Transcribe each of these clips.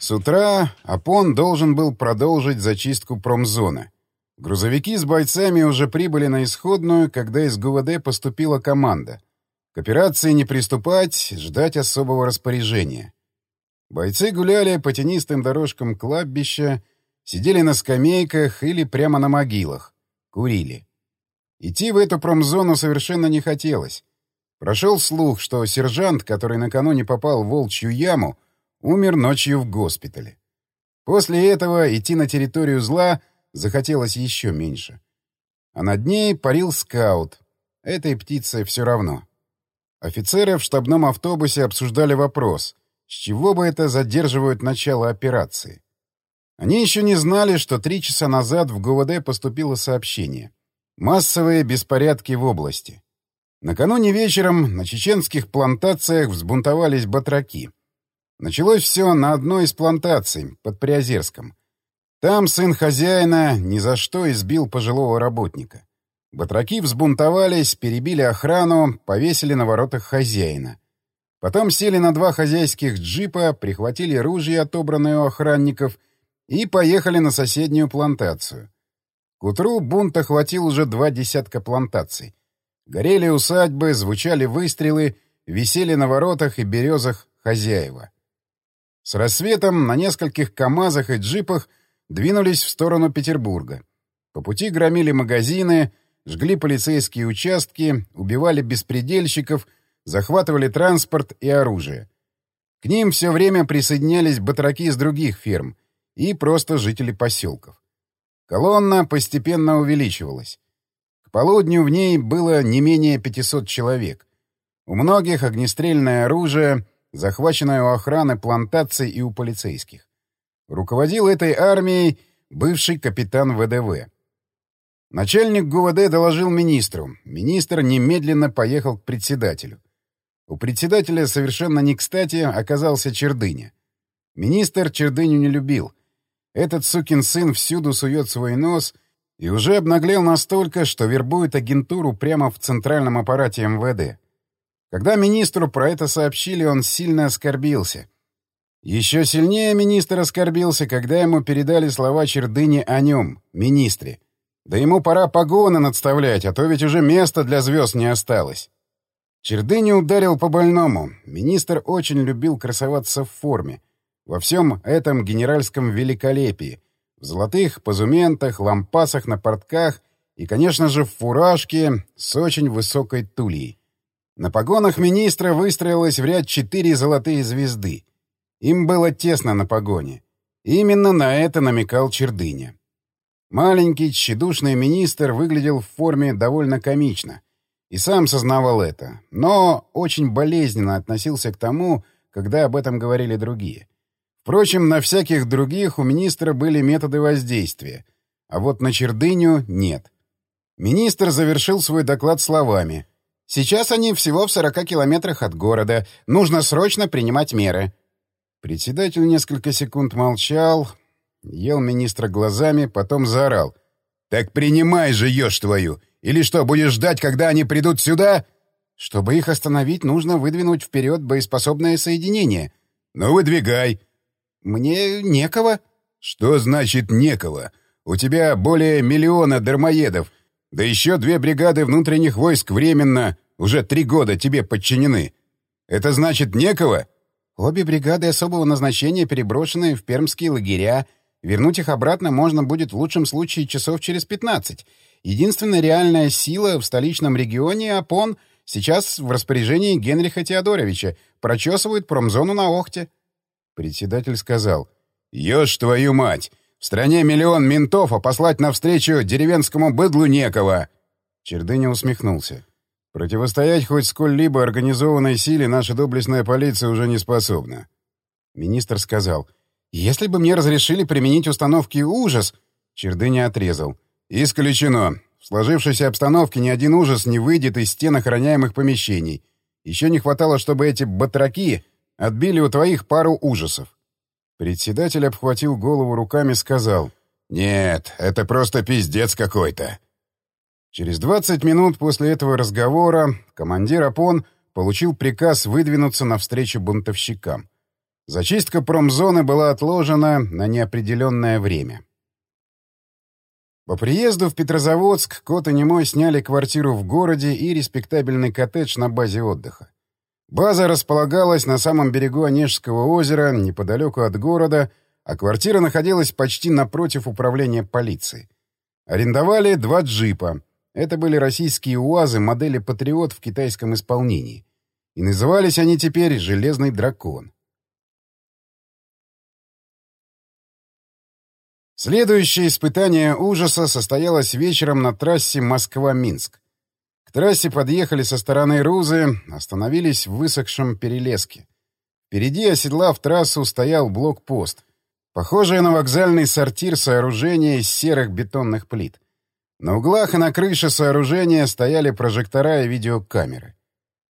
С утра Апон должен был продолжить зачистку промзоны. Грузовики с бойцами уже прибыли на исходную, когда из ГУВД поступила команда. К операции не приступать, ждать особого распоряжения. Бойцы гуляли по тенистым дорожкам кладбища, сидели на скамейках или прямо на могилах, курили. Идти в эту промзону совершенно не хотелось. Прошел слух, что сержант, который накануне попал в волчью яму, умер ночью в госпитале. После этого идти на территорию зла захотелось еще меньше. А над ней парил скаут. Этой птице все равно. Офицеры в штабном автобусе обсуждали вопрос, с чего бы это задерживают начало операции. Они еще не знали, что три часа назад в ГУВД поступило сообщение. Массовые беспорядки в области. Накануне вечером на чеченских плантациях взбунтовались батраки — Началось все на одной из плантаций, под Приозерском. Там сын хозяина ни за что избил пожилого работника. Батраки взбунтовались, перебили охрану, повесили на воротах хозяина. Потом сели на два хозяйских джипа, прихватили ружья, отобранные у охранников, и поехали на соседнюю плантацию. К утру бунт охватил уже два десятка плантаций. Горели усадьбы, звучали выстрелы, висели на воротах и березах хозяева. С рассветом на нескольких КАМАЗах и джипах двинулись в сторону Петербурга. По пути громили магазины, жгли полицейские участки, убивали беспредельщиков, захватывали транспорт и оружие. К ним все время присоединялись батраки из других ферм и просто жители поселков. Колонна постепенно увеличивалась. К полудню в ней было не менее 500 человек. У многих огнестрельное оружие, захваченная у охраны плантаций и у полицейских. Руководил этой армией бывший капитан ВДВ. Начальник ГУВД доложил министру. Министр немедленно поехал к председателю. У председателя совершенно не кстати оказался Чердыня. Министр Чердыню не любил. Этот сукин сын всюду сует свой нос и уже обнаглел настолько, что вербует агентуру прямо в центральном аппарате МВД. Когда министру про это сообщили, он сильно оскорбился. Еще сильнее министр оскорбился, когда ему передали слова Чердыни о нем, министре. Да ему пора погоны надставлять, а то ведь уже места для звезд не осталось. Чердыни ударил по больному. Министр очень любил красоваться в форме. Во всем этом генеральском великолепии. В золотых позументах, лампасах на портках и, конечно же, в фуражке с очень высокой тульей. На погонах министра выстроилось в ряд четыре золотые звезды. Им было тесно на погоне. Именно на это намекал Чердыня. Маленький, тщедушный министр выглядел в форме довольно комично. И сам сознавал это, но очень болезненно относился к тому, когда об этом говорили другие. Впрочем, на всяких других у министра были методы воздействия, а вот на Чердыню — нет. Министр завершил свой доклад словами — Сейчас они всего в 40 километрах от города. Нужно срочно принимать меры». Председатель несколько секунд молчал, ел министра глазами, потом заорал. «Так принимай же, ешь твою! Или что, будешь ждать, когда они придут сюда?» «Чтобы их остановить, нужно выдвинуть вперед боеспособное соединение». «Ну, выдвигай». «Мне некого». «Что значит «некого»? У тебя более миллиона дармоедов. Да еще две бригады внутренних войск временно, уже три года тебе подчинены. Это значит некого? Обе бригады особого назначения переброшены в пермские лагеря. Вернуть их обратно можно будет в лучшем случае часов через 15. Единственная реальная сила в столичном регионе Апон сейчас в распоряжении Генриха Теодоровича. Прочесывают промзону на Охте. Председатель сказал. «Ешь твою мать! В стране миллион ментов, а послать навстречу деревенскому быдлу некого!» Чердыня усмехнулся. «Противостоять хоть сколь-либо организованной силе наша доблестная полиция уже не способна». Министр сказал. «Если бы мне разрешили применить установки «Ужас», Чердыня отрезал. «Исключено. В сложившейся обстановке ни один ужас не выйдет из стен охраняемых помещений. Еще не хватало, чтобы эти батраки отбили у твоих пару ужасов. Председатель обхватил голову руками и сказал. «Нет, это просто пиздец какой-то». Через 20 минут после этого разговора командир ОПОН получил приказ выдвинуться навстречу бунтовщикам. Зачистка промзоны была отложена на неопределенное время. По приезду в Петрозаводск Кот и Немой сняли квартиру в городе и респектабельный коттедж на базе отдыха. База располагалась на самом берегу Онежского озера, неподалеку от города, а квартира находилась почти напротив управления полиции. Арендовали два джипа. Это были российские УАЗы модели «Патриот» в китайском исполнении. И назывались они теперь «Железный дракон». Следующее испытание ужаса состоялось вечером на трассе Москва-Минск. К трассе подъехали со стороны Рузы, остановились в высохшем перелеске. Впереди, оседлав трассу, стоял блокпост. Похожее на вокзальный сортир сооружения из серых бетонных плит. На углах и на крыше сооружения стояли прожектора и видеокамеры.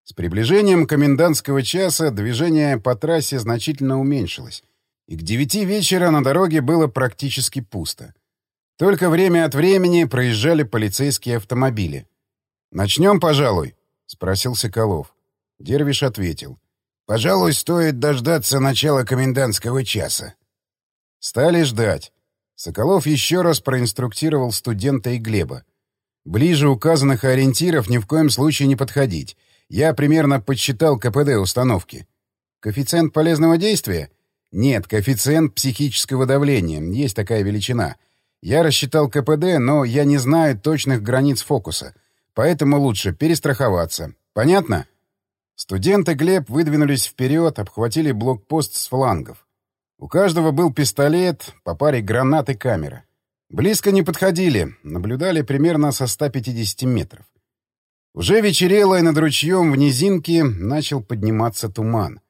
С приближением комендантского часа движение по трассе значительно уменьшилось — и к девяти вечера на дороге было практически пусто. Только время от времени проезжали полицейские автомобили. «Начнем, пожалуй?» — спросил Соколов. Дервиш ответил. «Пожалуй, стоит дождаться начала комендантского часа». Стали ждать. Соколов еще раз проинструктировал студента и Глеба. Ближе указанных ориентиров ни в коем случае не подходить. Я примерно подсчитал КПД установки. Коэффициент полезного действия нет, коэффициент психического давления. Есть такая величина. Я рассчитал КПД, но я не знаю точных границ фокуса. Поэтому лучше перестраховаться. Понятно? Студенты Глеб выдвинулись вперед, обхватили блокпост с флангов. У каждого был пистолет, по паре гранат и камера. Близко не подходили, наблюдали примерно со 150 метров. Уже вечерело, и над ручьем в низинке начал подниматься туман.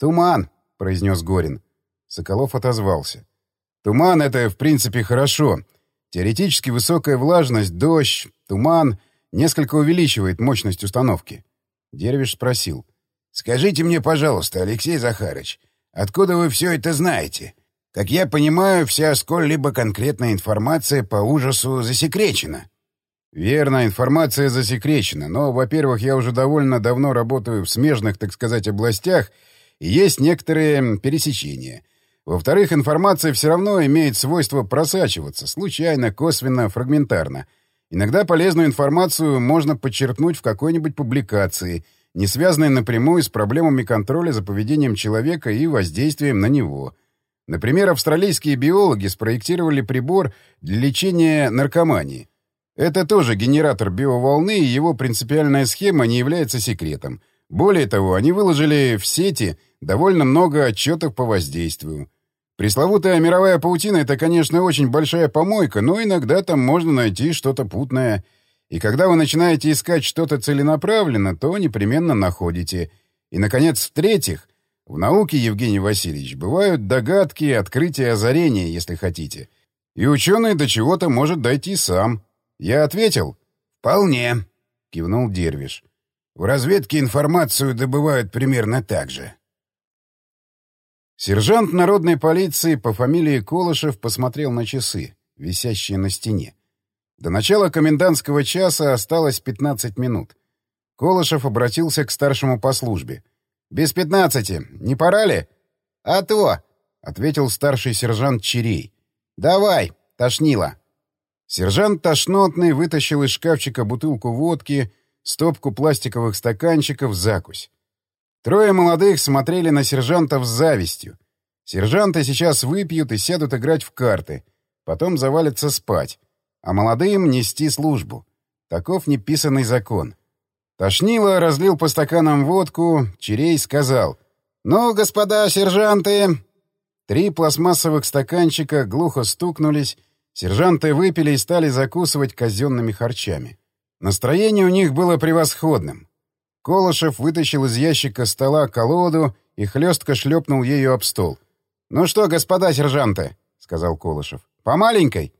«Туман!» произнес Горин. Соколов отозвался. «Туман — это, в принципе, хорошо. Теоретически высокая влажность, дождь, туман несколько увеличивает мощность установки». Дервиш спросил. «Скажите мне, пожалуйста, Алексей Захарыч, откуда вы все это знаете? Как я понимаю, вся сколь-либо конкретная информация по ужасу засекречена». «Верно, информация засекречена, но, во-первых, я уже довольно давно работаю в смежных, так сказать, областях — есть некоторые пересечения. Во-вторых, информация все равно имеет свойство просачиваться, случайно, косвенно, фрагментарно. Иногда полезную информацию можно подчеркнуть в какой-нибудь публикации, не связанной напрямую с проблемами контроля за поведением человека и воздействием на него. Например, австралийские биологи спроектировали прибор для лечения наркомании. Это тоже генератор биоволны, и его принципиальная схема не является секретом. Более того, они выложили в сети довольно много отчетов по воздействию. Пресловутая мировая паутина — это, конечно, очень большая помойка, но иногда там можно найти что-то путное. И когда вы начинаете искать что-то целенаправленно, то непременно находите. И, наконец, в-третьих, в науке, Евгений Васильевич, бывают догадки, открытия, озарения, если хотите. И ученый до чего-то может дойти сам. Я ответил? «Вполне», — кивнул Дервиш. «В разведке информацию добывают примерно так же». Сержант народной полиции по фамилии Колышев посмотрел на часы, висящие на стене. До начала комендантского часа осталось 15 минут. Колышев обратился к старшему по службе. «Без пятнадцати. Не пора ли?» «А то!» — ответил старший сержант Чирей. «Давай, тошнило». Сержант Тошнотный вытащил из шкафчика бутылку водки, стопку пластиковых стаканчиков, закусь. Трое молодых смотрели на сержантов с завистью. Сержанты сейчас выпьют и сядут играть в карты, потом завалятся спать, а молодым нести службу. Таков неписанный закон. Тошнило разлил по стаканам водку, Черей сказал «Ну, господа сержанты!» Три пластмассовых стаканчика глухо стукнулись, сержанты выпили и стали закусывать казенными харчами. Настроение у них было превосходным. Колышев вытащил из ящика стола колоду и хлестко шлепнул ею об стол. «Ну что, господа сержанты?» — сказал Колышев. «По маленькой?»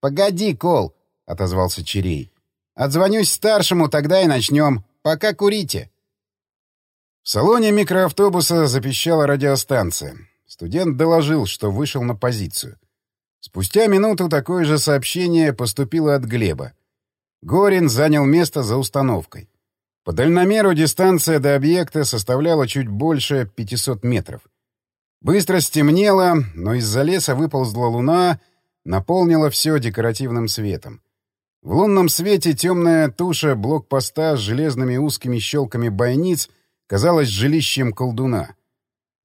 «Погоди, Кол!» — отозвался Чирей. «Отзвонюсь старшему, тогда и начнем. Пока курите». В салоне микроавтобуса запищала радиостанция. Студент доложил, что вышел на позицию. Спустя минуту такое же сообщение поступило от Глеба. Горин занял место за установкой. По дальномеру дистанция до объекта составляла чуть больше 500 метров. Быстро стемнело, но из-за леса выползла луна, наполнила все декоративным светом. В лунном свете темная туша блокпоста с железными узкими щелками бойниц казалась жилищем колдуна.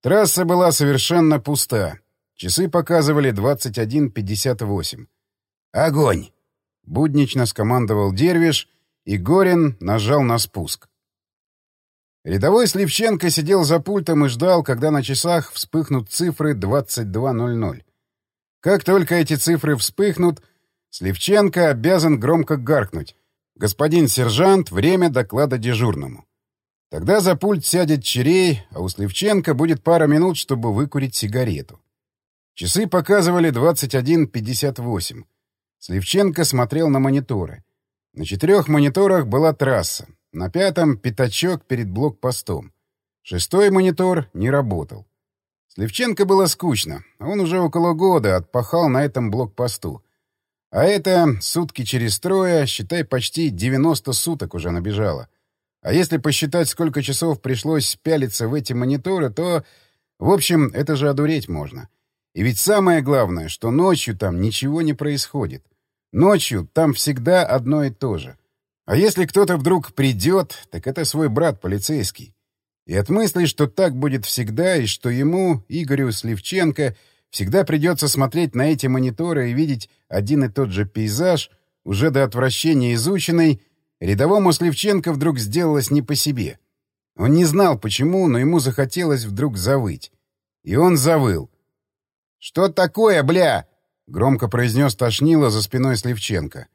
Трасса была совершенно пуста. Часы показывали 21.58. «Огонь!» — буднично скомандовал Дервиш, и Горин нажал на спуск. Рядовой Сливченко сидел за пультом и ждал, когда на часах вспыхнут цифры 22.00. Как только эти цифры вспыхнут, Сливченко обязан громко гаркнуть. «Господин сержант, время доклада дежурному». Тогда за пульт сядет Черей, а у Сливченко будет пара минут, чтобы выкурить сигарету. Часы показывали 21.58. Сливченко смотрел на мониторы. На четырех мониторах была трасса. На пятом — пятачок перед блокпостом. Шестой монитор не работал. Сливченко было скучно. Он уже около года отпахал на этом блокпосту. А это сутки через трое, считай, почти 90 суток уже набежало. А если посчитать, сколько часов пришлось пялиться в эти мониторы, то... В общем, это же одуреть можно. И ведь самое главное, что ночью там ничего не происходит. Ночью там всегда одно и то же. А если кто-то вдруг придет, так это свой брат полицейский. И от мысли, что так будет всегда, и что ему, Игорю Сливченко, всегда придется смотреть на эти мониторы и видеть один и тот же пейзаж, уже до отвращения изученный, рядовому Сливченко вдруг сделалось не по себе. Он не знал, почему, но ему захотелось вдруг завыть. И он завыл. «Что такое, бля?» — громко произнес Тошнило за спиной Сливченко.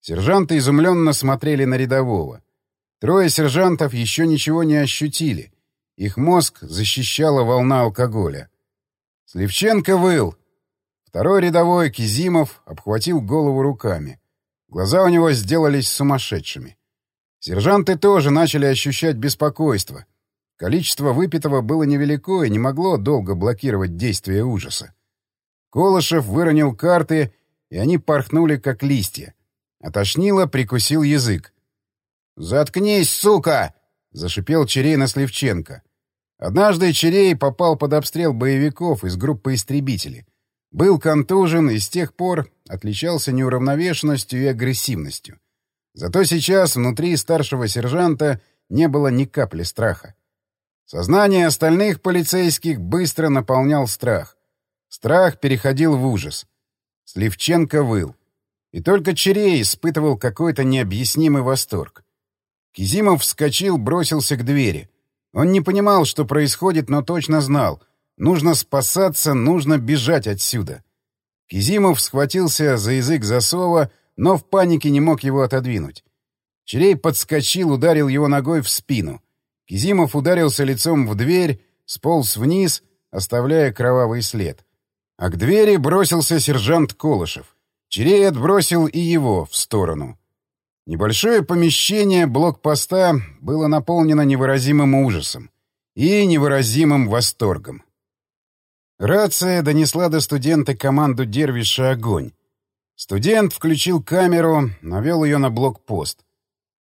Сержанты изумленно смотрели на рядового. Трое сержантов еще ничего не ощутили. Их мозг защищала волна алкоголя. Сливченко выл. Второй рядовой, Кизимов, обхватил голову руками. Глаза у него сделались сумасшедшими. Сержанты тоже начали ощущать беспокойство. Количество выпитого было невелико и не могло долго блокировать действие ужаса. Колышев выронил карты, и они порхнули, как листья. Отошнило, прикусил язык. «Заткнись, сука!» — зашипел Черей на Сливченко. Однажды Черей попал под обстрел боевиков из группы истребителей. Был контужен и с тех пор отличался неуравновешенностью и агрессивностью. Зато сейчас внутри старшего сержанта не было ни капли страха. Сознание остальных полицейских быстро наполнял страх. Страх переходил в ужас. Сливченко выл. И только Черей испытывал какой-то необъяснимый восторг. Кизимов вскочил, бросился к двери. Он не понимал, что происходит, но точно знал. Нужно спасаться, нужно бежать отсюда. Кизимов схватился за язык засова, но в панике не мог его отодвинуть. Черей подскочил, ударил его ногой в спину. Кизимов ударился лицом в дверь, сполз вниз, оставляя кровавый след. А к двери бросился сержант Колышев. Черей отбросил и его в сторону. Небольшое помещение блокпоста было наполнено невыразимым ужасом и невыразимым восторгом. Рация донесла до студента команду Дервиша огонь. Студент включил камеру, навел ее на блокпост.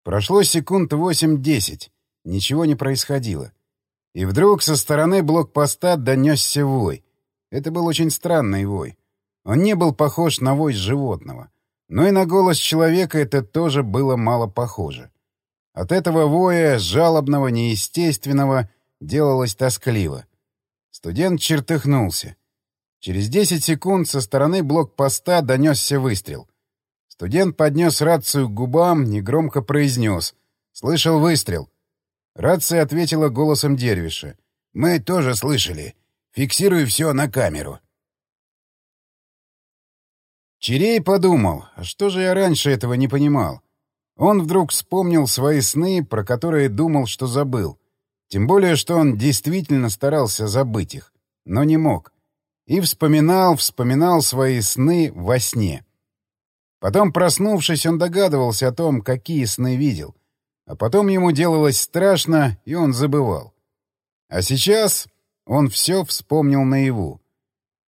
Прошло секунд восемь-десять. Ничего не происходило. И вдруг со стороны блокпоста донесся вой. Это был очень странный вой. Он не был похож на вой животного. Но и на голос человека это тоже было мало похоже. От этого воя, жалобного, неестественного, делалось тоскливо. Студент чертыхнулся. Через десять секунд со стороны блокпоста донесся выстрел. Студент поднес рацию к губам, негромко произнес. «Слышал выстрел». Рация ответила голосом Дервиша. «Мы тоже слышали. Фиксирую все на камеру». Чирей подумал, а что же я раньше этого не понимал? Он вдруг вспомнил свои сны, про которые думал, что забыл. Тем более, что он действительно старался забыть их, но не мог. И вспоминал, вспоминал свои сны во сне. Потом, проснувшись, он догадывался о том, какие сны видел. А потом ему делалось страшно, и он забывал. А сейчас он все вспомнил наяву.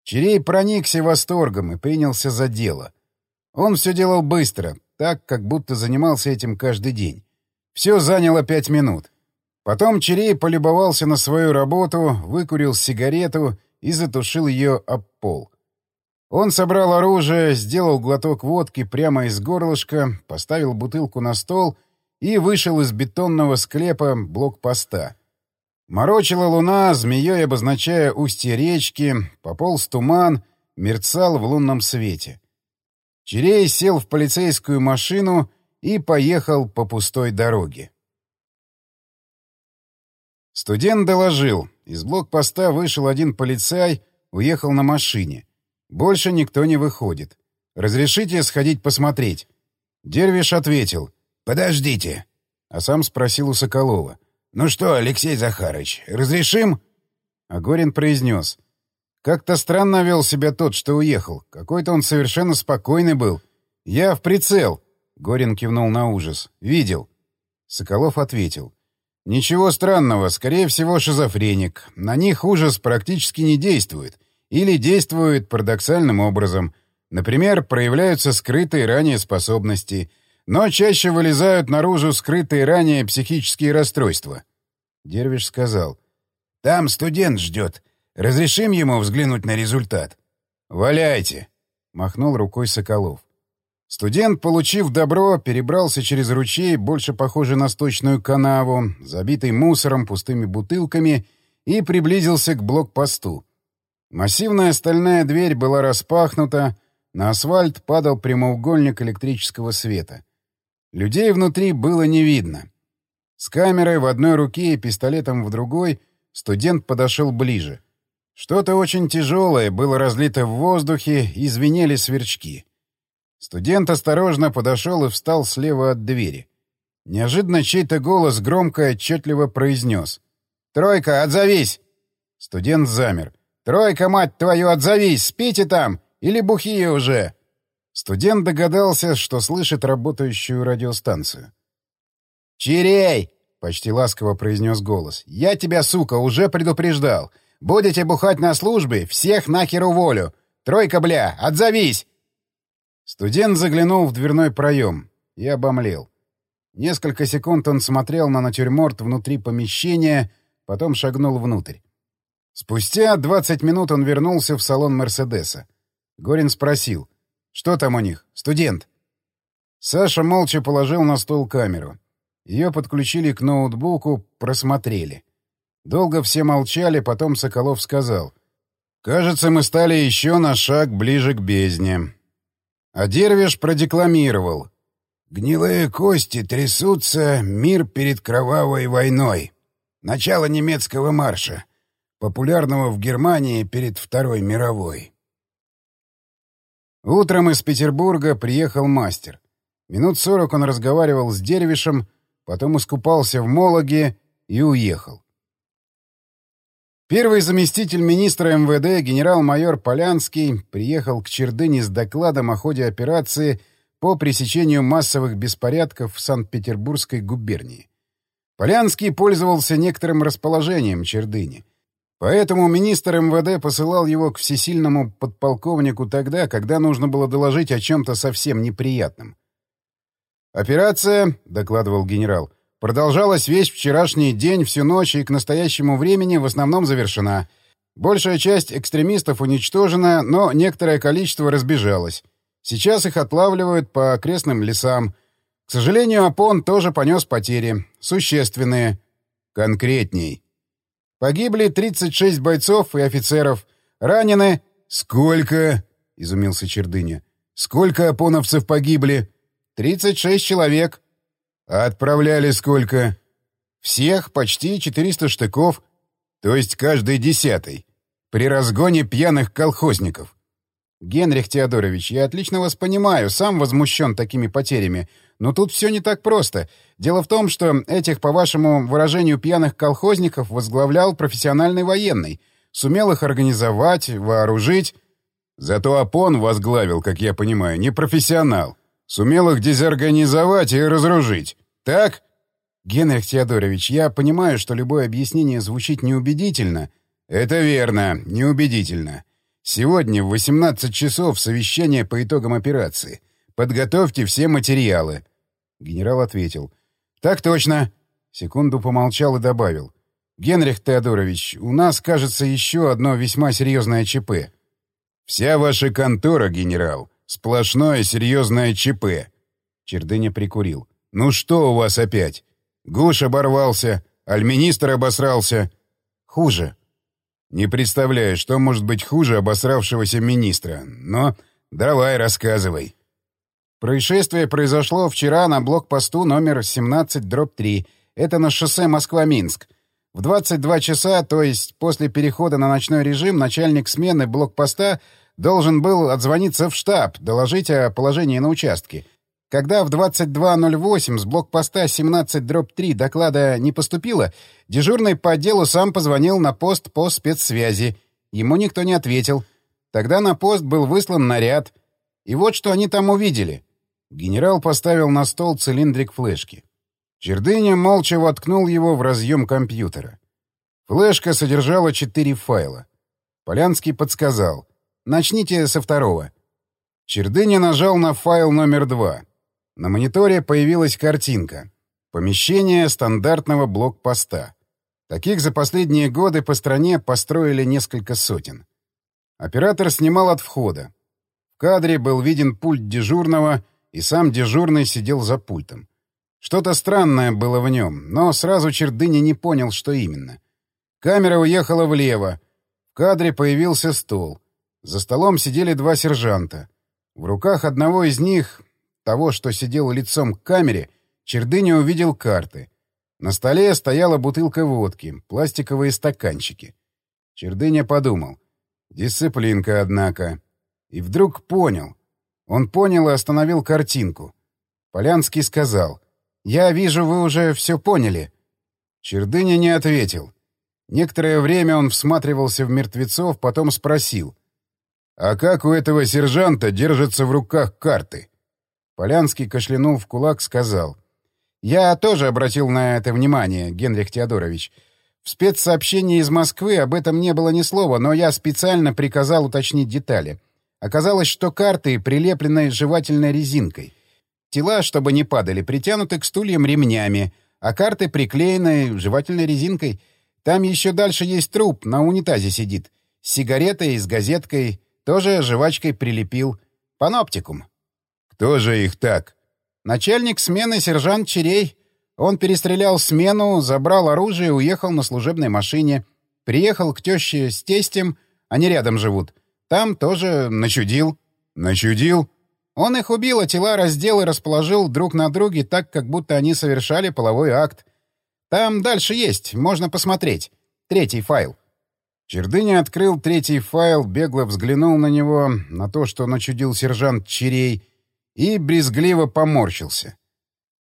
Чирей проникся восторгом и принялся за дело. Он все делал быстро, так, как будто занимался этим каждый день. Все заняло пять минут. Потом Чирей полюбовался на свою работу, выкурил сигарету и затушил ее об пол. Он собрал оружие, сделал глоток водки прямо из горлышка, поставил бутылку на стол и вышел из бетонного склепа блокпоста. Морочила луна, змеей обозначая устье речки, пополз туман, мерцал в лунном свете. Чирей сел в полицейскую машину и поехал по пустой дороге. Студент доложил. Из блокпоста вышел один полицай, уехал на машине. Больше никто не выходит. Разрешите сходить посмотреть? Дервиш ответил. «Подождите». А сам спросил у Соколова. «Ну что, Алексей Захарыч, разрешим?» А Горин произнес. «Как-то странно вел себя тот, что уехал. Какой-то он совершенно спокойный был. Я в прицел». Горин кивнул на ужас. «Видел». Соколов ответил. Ничего странного, скорее всего, шизофреник. На них ужас практически не действует. Или действует парадоксальным образом. Например, проявляются скрытые ранее способности, но чаще вылезают наружу скрытые ранее психические расстройства. Дервиш сказал. «Там студент ждет. Разрешим ему взглянуть на результат?» «Валяйте!» — махнул рукой Соколов. Студент, получив добро, перебрался через ручей, больше похожий на сточную канаву, забитый мусором, пустыми бутылками, и приблизился к блокпосту. Массивная стальная дверь была распахнута, на асфальт падал прямоугольник электрического света. Людей внутри было не видно. С камерой в одной руке и пистолетом в другой студент подошел ближе. Что-то очень тяжелое было разлито в воздухе, и звенели сверчки. Студент осторожно подошел и встал слева от двери. Неожиданно чей-то голос громко и отчетливо произнес. «Тройка, отзовись!» Студент замер. «Тройка, мать твою, отзовись! Спите там! Или бухие уже!» Студент догадался, что слышит работающую радиостанцию. «Чирей!» — почти ласково произнес голос. «Я тебя, сука, уже предупреждал. Будете бухать на службе, всех нахер уволю. Тройка, бля, отзовись!» Студент заглянул в дверной проем и обомлел. Несколько секунд он смотрел на натюрморт внутри помещения, потом шагнул внутрь. Спустя 20 минут он вернулся в салон «Мерседеса». Горин спросил, что там у них, студент? Саша молча положил на стол камеру. Ее подключили к ноутбуку, просмотрели. Долго все молчали, потом Соколов сказал. «Кажется, мы стали еще на шаг ближе к бездне. А Дервиш продекламировал. «Гнилые кости трясутся, мир перед кровавой войной. Начало немецкого марша, популярного в Германии перед Второй мировой». Утром из Петербурга приехал мастер. Минут сорок он разговаривал с Дервишем, потом искупался в Мологе и уехал. Первый заместитель министра МВД генерал-майор Полянский приехал к Чердыне с докладом о ходе операции по пресечению массовых беспорядков в Санкт-Петербургской губернии. Полянский пользовался некоторым расположением Чердыни. Поэтому министр МВД посылал его к всесильному подполковнику тогда, когда нужно было доложить о чем-то совсем неприятном. «Операция», — докладывал генерал, — Продолжалась весь вчерашний день, всю ночь и к настоящему времени в основном завершена. Большая часть экстремистов уничтожена, но некоторое количество разбежалось. Сейчас их отлавливают по окрестным лесам. К сожалению, Апон тоже понес потери. Существенные. Конкретней. Погибли 36 бойцов и офицеров. Ранены... «Сколько?» — изумился Чердыня. «Сколько апоновцев погибли?» «36 человек». А отправляли сколько? Всех почти 400 штыков, то есть каждый десятый. При разгоне пьяных колхозников. Генрих Теодорович, я отлично вас понимаю, сам возмущен такими потерями. Но тут все не так просто. Дело в том, что этих, по вашему выражению, пьяных колхозников возглавлял профессиональный военный. Сумел их организовать, вооружить. Зато Апон возглавил, как я понимаю, не профессионал. Сумел их дезорганизовать и разоружить. Так? Генрих Теодорович, я понимаю, что любое объяснение звучит неубедительно. Это верно, неубедительно. Сегодня в 18 часов совещание по итогам операции. Подготовьте все материалы. Генерал ответил. Так точно. Секунду помолчал и добавил. Генрих Теодорович, у нас, кажется, еще одно весьма серьезное ЧП». «Вся ваша контора, генерал, сплошное серьезное ЧП». Чердыня прикурил. «Ну что у вас опять? Гуш оборвался, альминистр обосрался». «Хуже». «Не представляю, что может быть хуже обосравшегося министра, но давай рассказывай». Происшествие произошло вчера на блокпосту номер 17 дробь 3. Это на шоссе Москва-Минск. В 22 часа, то есть после перехода на ночной режим, начальник смены блокпоста должен был отзвониться в штаб, доложить о положении на участке. Когда в 22.08 с блокпоста 17 дробь 3 доклада не поступило, дежурный по отделу сам позвонил на пост по спецсвязи. Ему никто не ответил. Тогда на пост был выслан наряд. И вот что они там увидели. Генерал поставил на стол цилиндрик флешки. Чердыня молча воткнул его в разъем компьютера. Флешка содержала четыре файла. Полянский подсказал. «Начните со второго». Чердыня нажал на файл номер два. На мониторе появилась картинка. Помещение стандартного блокпоста. Таких за последние годы по стране построили несколько сотен. Оператор снимал от входа. В кадре был виден пульт дежурного, и сам дежурный сидел за пультом. Что-то странное было в нем, но сразу Чердыня не понял, что именно. Камера уехала влево. В кадре появился стол. За столом сидели два сержанта. В руках одного из них, того, что сидел лицом к камере, Чердыня увидел карты. На столе стояла бутылка водки, пластиковые стаканчики. Чердыня подумал. Дисциплинка, однако. И вдруг понял. Он понял и остановил картинку. Полянский сказал. «Я вижу, вы уже все поняли». Чердыня не ответил. Некоторое время он всматривался в мертвецов, потом спросил. «А как у этого сержанта держатся в руках карты?» Полянский, кашлянул в кулак, сказал. «Я тоже обратил на это внимание, Генрих Теодорович. В спецсообщении из Москвы об этом не было ни слова, но я специально приказал уточнить детали. Оказалось, что карты прилеплены жевательной резинкой. Тела, чтобы не падали, притянуты к стульям ремнями, а карты приклеены жевательной резинкой. Там еще дальше есть труп, на унитазе сидит. С сигаретой, с газеткой, тоже жвачкой прилепил. Паноптикум. Кто же их так? Начальник смены сержант Черей. Он перестрелял смену, забрал оружие и уехал на служебной машине. Приехал к теще с тестем, они рядом живут. Там тоже начудил. Начудил? Он их убил, а тела раздел и расположил друг на друге так, как будто они совершали половой акт. Там дальше есть, можно посмотреть. Третий файл. Чердыня открыл третий файл, бегло взглянул на него, на то, что начудил сержант Черей, и брезгливо поморщился.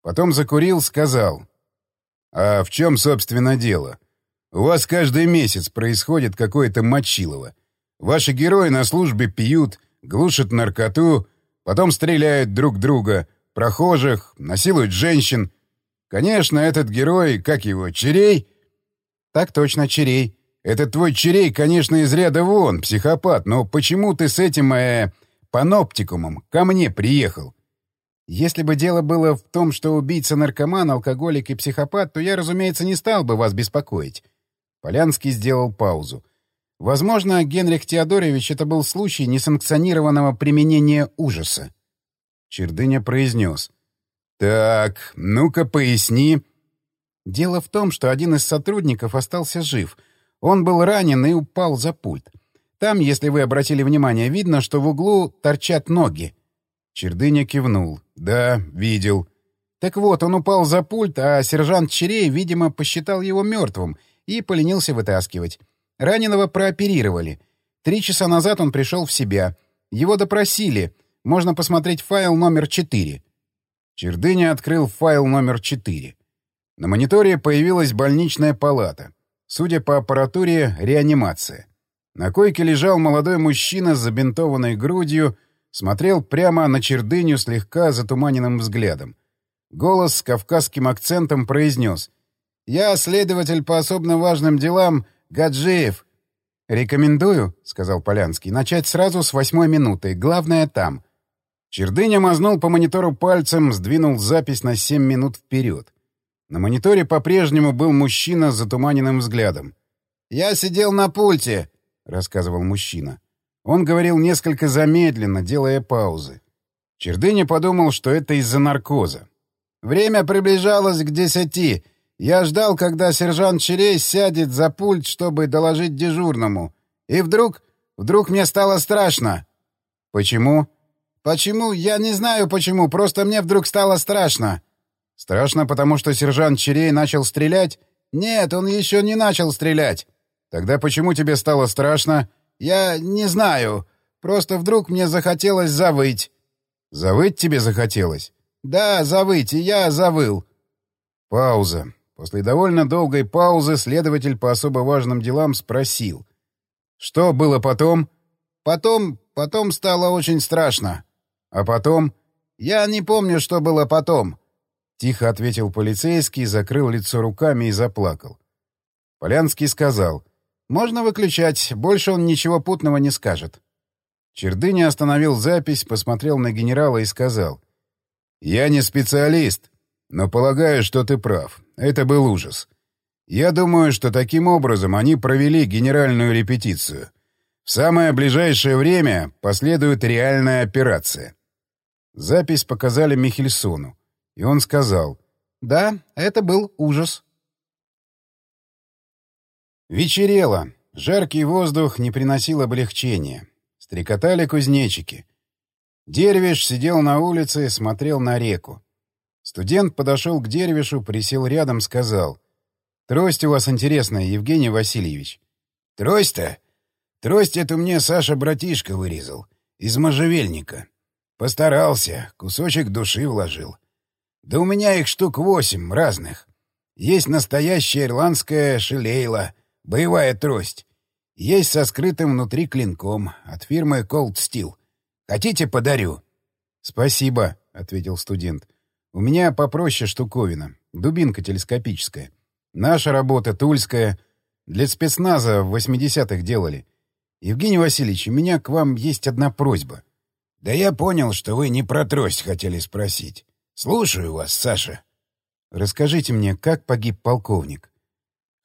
Потом закурил, сказал. «А в чем, собственно, дело? У вас каждый месяц происходит какое-то мочилово. Ваши герои на службе пьют, глушат наркоту, Потом стреляют друг друга, прохожих, насилуют женщин. Конечно, этот герой, как его, Черей? Так точно, Черей. Этот твой Черей, конечно, из ряда вон, психопат, но почему ты с этим, э, паноптикумом ко мне приехал? Если бы дело было в том, что убийца наркоман, алкоголик и психопат, то я, разумеется, не стал бы вас беспокоить. Полянский сделал паузу. Возможно, Генрих Теодорович это был случай несанкционированного применения ужаса. Чердыня произнес. «Так, ну-ка поясни». Дело в том, что один из сотрудников остался жив. Он был ранен и упал за пульт. Там, если вы обратили внимание, видно, что в углу торчат ноги. Чердыня кивнул. «Да, видел». Так вот, он упал за пульт, а сержант Черей, видимо, посчитал его мертвым и поленился вытаскивать. Раненого прооперировали. Три часа назад он пришел в себя. Его допросили. Можно посмотреть файл номер 4. Чердыня открыл файл номер 4. На мониторе появилась больничная палата. Судя по аппаратуре, реанимация. На койке лежал молодой мужчина с забинтованной грудью, смотрел прямо на чердыню слегка затуманенным взглядом. Голос с кавказским акцентом произнес. «Я следователь по особо важным делам Гаджиев!» «Рекомендую», — сказал Полянский, — «начать сразу с восьмой минуты. Главное там». Чердыня мазнул по монитору пальцем, сдвинул запись на семь минут вперед. На мониторе по-прежнему был мужчина с затуманенным взглядом. «Я сидел на пульте», — рассказывал мужчина. Он говорил несколько замедленно, делая паузы. Чердыня подумал, что это из-за наркоза. «Время приближалось к десяти. Я ждал, когда сержант Черей сядет за пульт, чтобы доложить дежурному. И вдруг... вдруг мне стало страшно». «Почему?» «Почему? Я не знаю почему, просто мне вдруг стало страшно». «Страшно, потому что сержант Черей начал стрелять?» «Нет, он еще не начал стрелять». «Тогда почему тебе стало страшно?» «Я не знаю. Просто вдруг мне захотелось завыть». «Завыть тебе захотелось?» «Да, завыть, и я завыл». Пауза. После довольно долгой паузы следователь по особо важным делам спросил. «Что было потом?» «Потом... потом стало очень страшно». «А потом?» «Я не помню, что было потом». Тихо ответил полицейский, закрыл лицо руками и заплакал. Полянский сказал. «Можно выключать, больше он ничего путного не скажет». Чердыня остановил запись, посмотрел на генерала и сказал. «Я не специалист, но полагаю, что ты прав. Это был ужас. Я думаю, что таким образом они провели генеральную репетицию. В самое ближайшее время последует реальная операция». Запись показали Михельсону, и он сказал. «Да, это был ужас». Вечерело. Жаркий воздух не приносил облегчения. Стрекотали кузнечики. Дервиш сидел на улице и смотрел на реку. Студент подошел к Дервишу, присел рядом, сказал. «Трость у вас интересная, Евгений Васильевич». «Трость-то? Трость эту мне Саша братишка вырезал. Из можжевельника. Постарался, кусочек души вложил. Да у меня их штук восемь разных. Есть настоящая ирландская шелейла, Боевая трость. Есть со скрытым внутри клинком от фирмы Cold Steel. Хотите, подарю?» «Спасибо», — ответил студент. «У меня попроще штуковина. Дубинка телескопическая. Наша работа тульская. Для спецназа в 80-х делали. Евгений Васильевич, у меня к вам есть одна просьба». «Да я понял, что вы не про трость хотели спросить. Слушаю вас, Саша». «Расскажите мне, как погиб полковник?»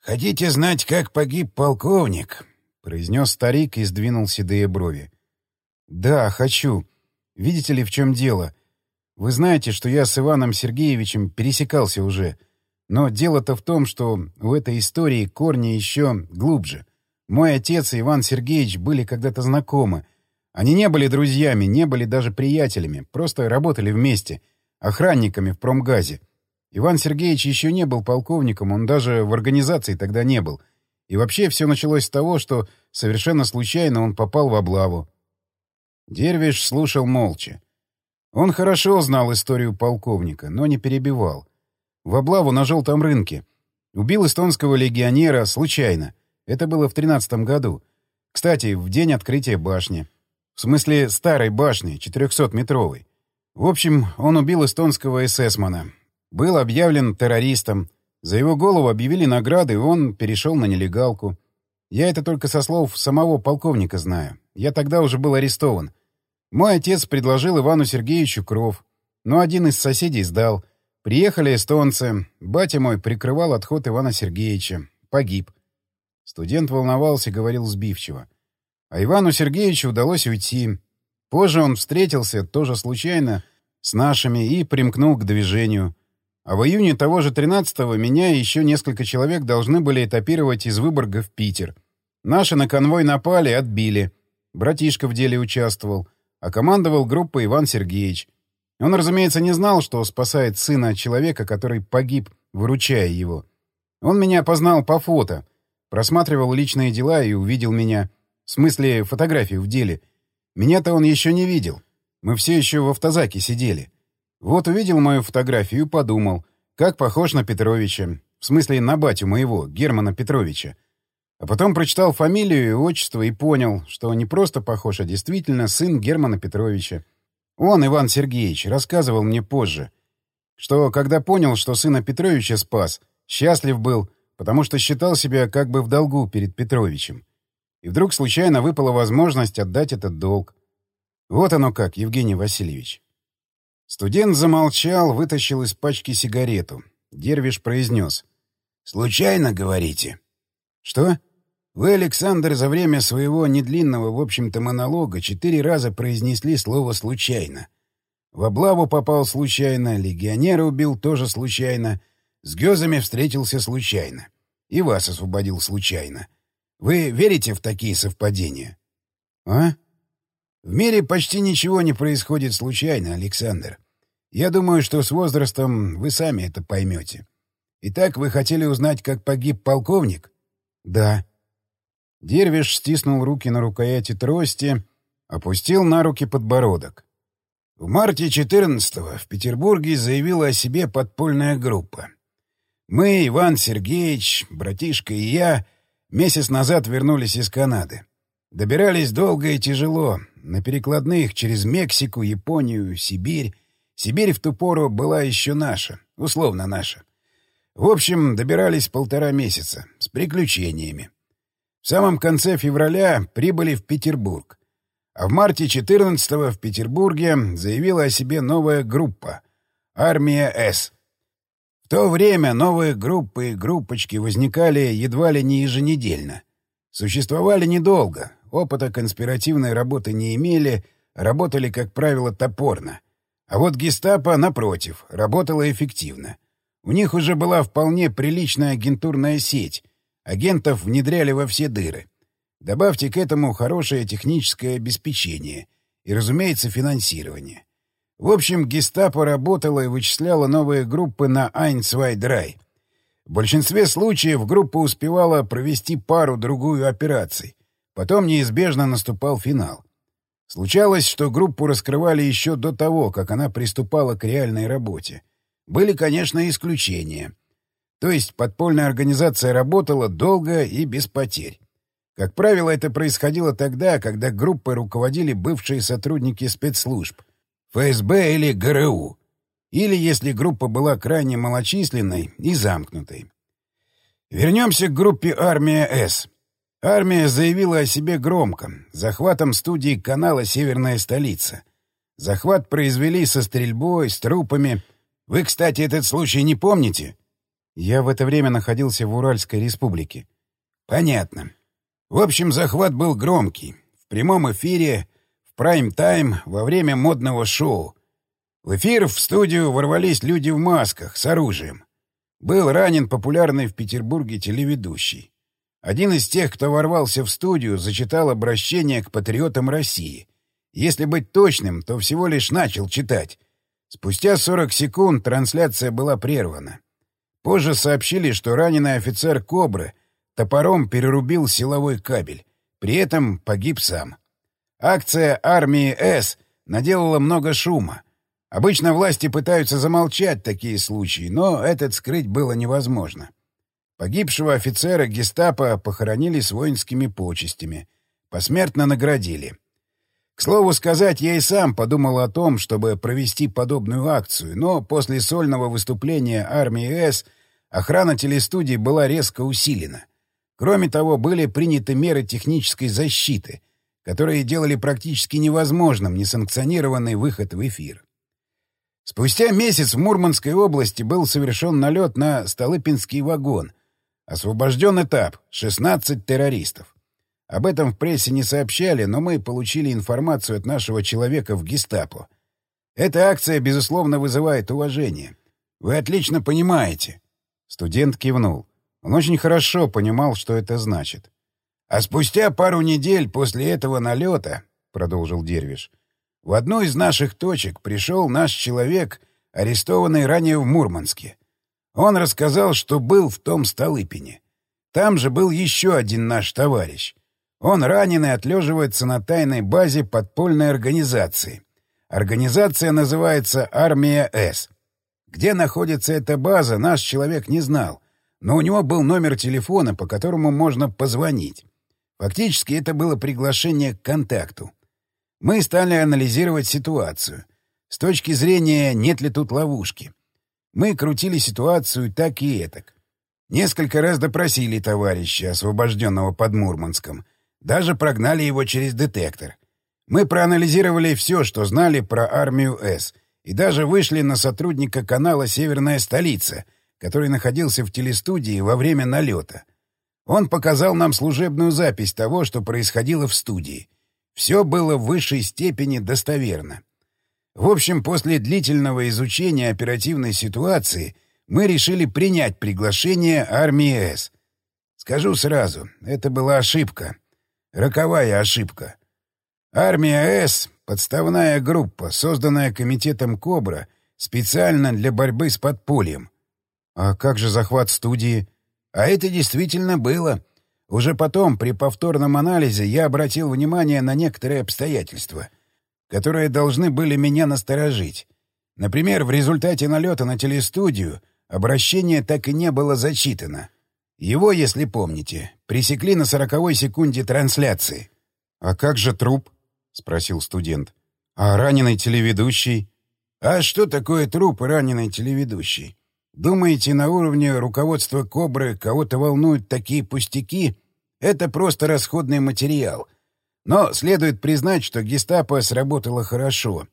«Хотите знать, как погиб полковник?» — произнес старик и сдвинул седые брови. «Да, хочу. Видите ли, в чем дело? Вы знаете, что я с Иваном Сергеевичем пересекался уже. Но дело-то в том, что у этой истории корни еще глубже. Мой отец и Иван Сергеевич были когда-то знакомы. Они не были друзьями, не были даже приятелями, просто работали вместе, охранниками в промгазе. Иван Сергеевич еще не был полковником, он даже в организации тогда не был. И вообще все началось с того, что совершенно случайно он попал в облаву. Дервиш слушал молча. Он хорошо знал историю полковника, но не перебивал. В облаву на желтом рынке. Убил эстонского легионера случайно. Это было в тринадцатом году. Кстати, в день открытия башни. В смысле, старой башни, 400-метровой. В общем, он убил эстонского эсэсмана, был объявлен террористом. За его голову объявили награды, и он перешел на нелегалку. Я это только со слов самого полковника знаю. Я тогда уже был арестован. Мой отец предложил Ивану Сергеевичу кров, но один из соседей сдал. Приехали эстонцы. Батя мой прикрывал отход Ивана Сергеевича. Погиб. Студент волновался, говорил сбивчиво. А Ивану Сергеевичу удалось уйти. Позже он встретился, тоже случайно, с нашими и примкнул к движению. А в июне того же 13-го меня и еще несколько человек должны были этапировать из Выборга в Питер. Наши на конвой напали, отбили. Братишка в деле участвовал, а командовал группой Иван Сергеевич. Он, разумеется, не знал, что спасает сына человека, который погиб, выручая его. Он меня опознал по фото, просматривал личные дела и увидел меня. В смысле, фотографию в деле. Меня-то он еще не видел. Мы все еще в автозаке сидели. Вот увидел мою фотографию и подумал, как похож на Петровича. В смысле, на батю моего, Германа Петровича. А потом прочитал фамилию и отчество и понял, что не просто похож, а действительно сын Германа Петровича. Он, Иван Сергеевич, рассказывал мне позже, что когда понял, что сына Петровича спас, счастлив был, потому что считал себя как бы в долгу перед Петровичем. И вдруг случайно выпала возможность отдать этот долг. Вот оно как, Евгений Васильевич. Студент замолчал, вытащил из пачки сигарету. Дервиш произнес. «Случайно, говорите?» «Что?» «Вы, Александр, за время своего недлинного, в общем-то, монолога четыре раза произнесли слово «случайно». В облаву попал случайно, легионера убил тоже случайно, с Гёзами встретился случайно. И вас освободил случайно. Вы верите в такие совпадения? А? В мире почти ничего не происходит случайно, Александр. Я думаю, что с возрастом вы сами это поймете. Итак, вы хотели узнать, как погиб полковник? Да. Дервиш стиснул руки на рукояти трости, опустил на руки подбородок. В марте 14-го в Петербурге заявила о себе подпольная группа. Мы, Иван Сергеевич, братишка и я, месяц назад вернулись из Канады. Добирались долго и тяжело, на перекладных через Мексику, Японию, Сибирь. Сибирь в ту пору была еще наша, условно наша. В общем, добирались полтора месяца, с приключениями. В самом конце февраля прибыли в Петербург. А в марте 14-го в Петербурге заявила о себе новая группа — «Армия С». В то время новые группы и группочки возникали едва ли не еженедельно. Существовали недолго, опыта конспиративной работы не имели, работали, как правило, топорно. А вот гестапо, напротив, работала эффективно. У них уже была вполне приличная агентурная сеть, Агентов внедряли во все дыры. Добавьте к этому хорошее техническое обеспечение и, разумеется, финансирование. В общем, гестапо работало и вычисляло новые группы на eins-zwei-drei. В большинстве случаев группа успевала провести пару-другую операций. Потом неизбежно наступал финал. Случалось, что группу раскрывали еще до того, как она приступала к реальной работе. Были, конечно, исключения — то есть подпольная организация работала долго и без потерь. Как правило, это происходило тогда, когда группой руководили бывшие сотрудники спецслужб, ФСБ или ГРУ, или если группа была крайне малочисленной и замкнутой. Вернемся к группе «Армия С». Армия заявила о себе громко, захватом студии канала «Северная столица». Захват произвели со стрельбой, с трупами. Вы, кстати, этот случай не помните? Я в это время находился в Уральской республике. Понятно. В общем, захват был громкий. В прямом эфире, в прайм-тайм, во время модного шоу. В эфир в студию ворвались люди в масках, с оружием. Был ранен популярный в Петербурге телеведущий. Один из тех, кто ворвался в студию, зачитал обращение к патриотам России. Если быть точным, то всего лишь начал читать. Спустя 40 секунд трансляция была прервана. Позже сообщили, что раненый офицер «Кобры» топором перерубил силовой кабель. При этом погиб сам. Акция армии «С» наделала много шума. Обычно власти пытаются замолчать такие случаи, но этот скрыть было невозможно. Погибшего офицера гестапо похоронили с воинскими почестями. Посмертно наградили. К слову сказать, я и сам подумал о том, чтобы провести подобную акцию, но после сольного выступления армии С охрана телестудии была резко усилена. Кроме того, были приняты меры технической защиты, которые делали практически невозможным несанкционированный выход в эфир. Спустя месяц в Мурманской области был совершен налет на Столыпинский вагон. Освобожден этап — 16 террористов. Об этом в прессе не сообщали, но мы получили информацию от нашего человека в гестапо. Эта акция, безусловно, вызывает уважение. Вы отлично понимаете. Студент кивнул. Он очень хорошо понимал, что это значит. А спустя пару недель после этого налета, — продолжил Дервиш, — в одну из наших точек пришел наш человек, арестованный ранее в Мурманске. Он рассказал, что был в том Столыпине. Там же был еще один наш товарищ. Он раненый отлеживается на тайной базе подпольной организации. Организация называется «Армия С». Где находится эта база, наш человек не знал, но у него был номер телефона, по которому можно позвонить. Фактически это было приглашение к контакту. Мы стали анализировать ситуацию. С точки зрения, нет ли тут ловушки. Мы крутили ситуацию так и этак. Несколько раз допросили товарища, освобожденного под Мурманском — даже прогнали его через детектор. Мы проанализировали все, что знали про армию С, и даже вышли на сотрудника канала «Северная столица», который находился в телестудии во время налета. Он показал нам служебную запись того, что происходило в студии. Все было в высшей степени достоверно. В общем, после длительного изучения оперативной ситуации мы решили принять приглашение армии С. Скажу сразу, это была ошибка. Роковая ошибка. Армия С — подставная группа, созданная комитетом «Кобра» специально для борьбы с подпольем. А как же захват студии? А это действительно было. Уже потом, при повторном анализе, я обратил внимание на некоторые обстоятельства, которые должны были меня насторожить. Например, в результате налета на телестудию обращение так и не было зачитано. Его, если помните, пресекли на сороковой секунде трансляции. «А как же труп?» — спросил студент. «А раненый телеведущий?» «А что такое труп и раненый телеведущий? Думаете, на уровне руководства «Кобры» кого-то волнуют такие пустяки? Это просто расходный материал. Но следует признать, что гестапо сработало хорошо.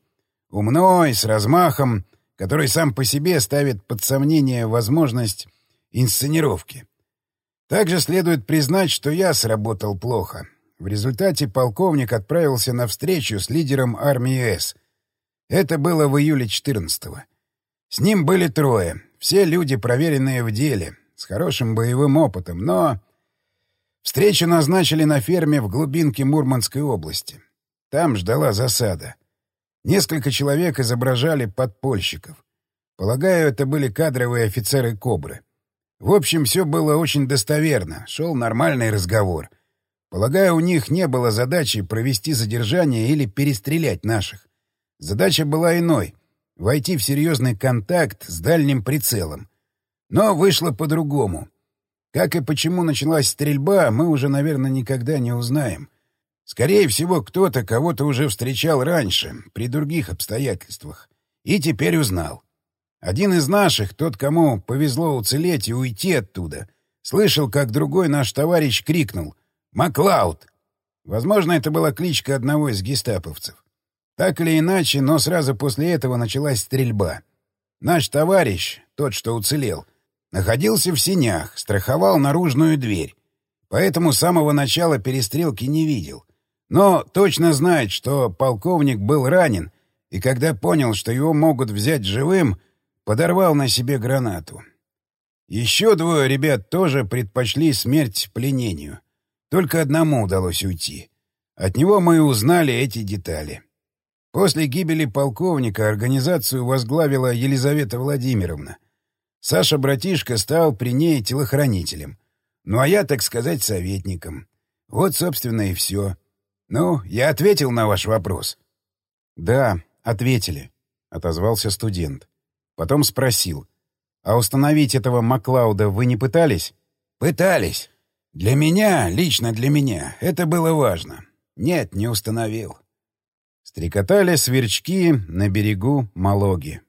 Умно и с размахом, который сам по себе ставит под сомнение возможность инсценировки. Также следует признать, что я сработал плохо. В результате полковник отправился на встречу с лидером армии С. Это было в июле 14-го. С ним были трое, все люди, проверенные в деле, с хорошим боевым опытом, но... Встречу назначили на ферме в глубинке Мурманской области. Там ждала засада. Несколько человек изображали подпольщиков. Полагаю, это были кадровые офицеры «Кобры». В общем, все было очень достоверно, шел нормальный разговор. Полагаю, у них не было задачи провести задержание или перестрелять наших. Задача была иной войти в серьезный контакт с дальним прицелом. Но вышло по-другому. Как и почему началась стрельба, мы уже, наверное, никогда не узнаем. Скорее всего, кто-то кого-то уже встречал раньше, при других обстоятельствах, и теперь узнал. Один из наших, тот, кому повезло уцелеть и уйти оттуда, слышал, как другой наш товарищ крикнул «Маклауд!». Возможно, это была кличка одного из гестаповцев. Так или иначе, но сразу после этого началась стрельба. Наш товарищ, тот, что уцелел, находился в синях, страховал наружную дверь. Поэтому с самого начала перестрелки не видел. Но точно знает, что полковник был ранен, и когда понял, что его могут взять живым, подорвал на себе гранату. Еще двое ребят тоже предпочли смерть пленению. Только одному удалось уйти. От него мы и узнали эти детали. После гибели полковника организацию возглавила Елизавета Владимировна. Саша Братишка стал при ней телохранителем. Ну, а я, так сказать, советником. Вот, собственно, и все. Ну, я ответил на ваш вопрос. — Да, ответили, — отозвался студент. Потом спросил. — А установить этого Маклауда вы не пытались? — Пытались. Для меня, лично для меня, это было важно. Нет, не установил. Стрекотали сверчки на берегу Малоги.